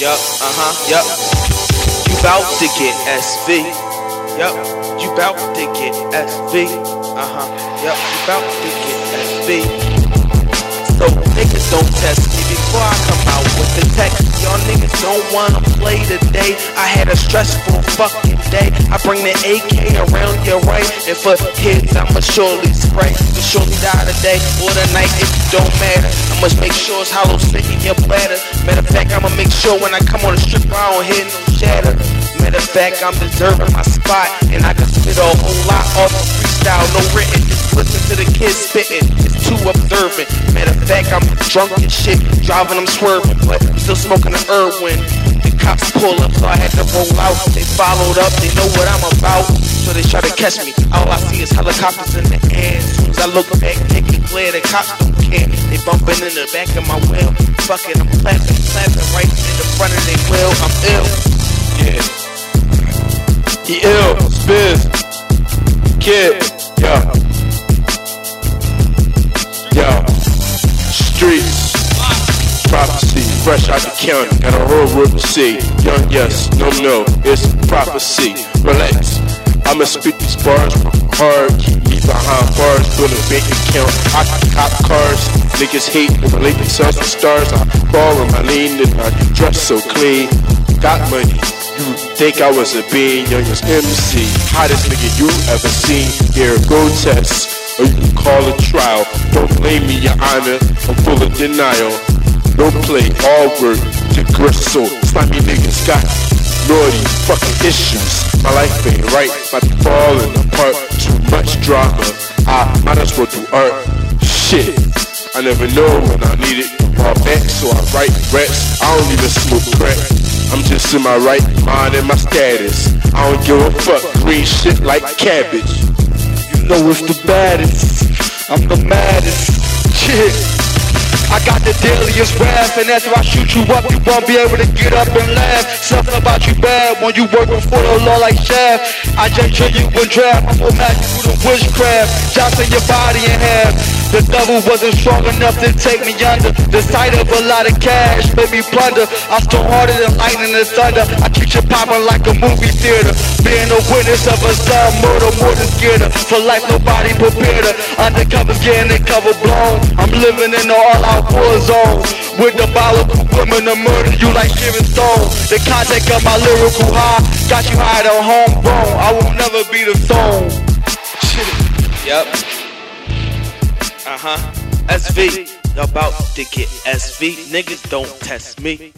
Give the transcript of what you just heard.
Yup, uh huh, yup. You bout to get SV. Yup, you bout to get SV. Uh huh, yup, you bout to get SV. So niggas don't test me before I come out with the text. Y'all niggas don't wanna play today. I had a stressful fucking day. I bring the AK around your way, and for kids I'ma surely spray. You surely die today or tonight, it don't matter. I must make sure it's hollow stick in your bladder. Matter of fact, I'ma make sure when I come on the strip, I don't hit no shatter. Matter of fact, I'm deserving my spot, and I can spit a whole lot off of freestyle, no written. Just listen to the kids spitting. Observant. Matter of fact, I'm drunk and shit, driving, I'm swerving, but I'm still smoking the Irwin. The cops pull up, so I had to roll out. They followed up, they know what I'm about, so they try to catch me. All I see is helicopters in the air. As I look back, take it clear, the cops don't care. They bumping in the back of my wheel. Fuck it, I'm clapping, clapping right in the front of their wheel. I'm ill. Yeah. He ill, Spiz, kid. Yeah. Fresh out the county, got a whole world to see. Young, yes, no, no, it's prophecy. Relax, I'ma spit these bars hard, keep behind bars, build a bank account. I can cop cars, niggas hate when I lay themselves with stars. I ball in my lane and I dress so clean. Got money. You think I was a being, youngest MC, hottest nigga you ever seen. Here, go test, or you can call a trial. Don't blame me, your honor, I'm full of denial. No play, all work, to gristle. Slimy niggas got naughty fucking issues. My life ain't right, be falling apart. Too much drama, I might as well do art. Shit, I never know when I need it. Fall back, so I write raps. I don't even smoke crack. I'm just in my right mind and my status. I don't give a fuck, green shit like cabbage. You know it's the baddest. I'm the maddest. Shit. I got the deadliest wrath, and after I shoot you up, you won't be able to get up and laugh. Something about you bad when you working for the law like Shaft. I just chill you and draft, I'm gonna match you with witchcraft. Johnson your body in half. The devil wasn't strong enough to take me under. The sight of a lot of cash made me plunder. I stole harder than lightning and thunder. I keep you popping like a movie theater. Being a witness of a son murder more than scared her. For life, nobody prepared her. Undercover's getting it cover blown. I'm living in the all-out war zone. With the biological women to murder you like Sharon Stone. The contact of my lyrical high got you high to homegrown. I will never be the song. Shit. Uh huh. SV. About to get SV. Niggas don't test me.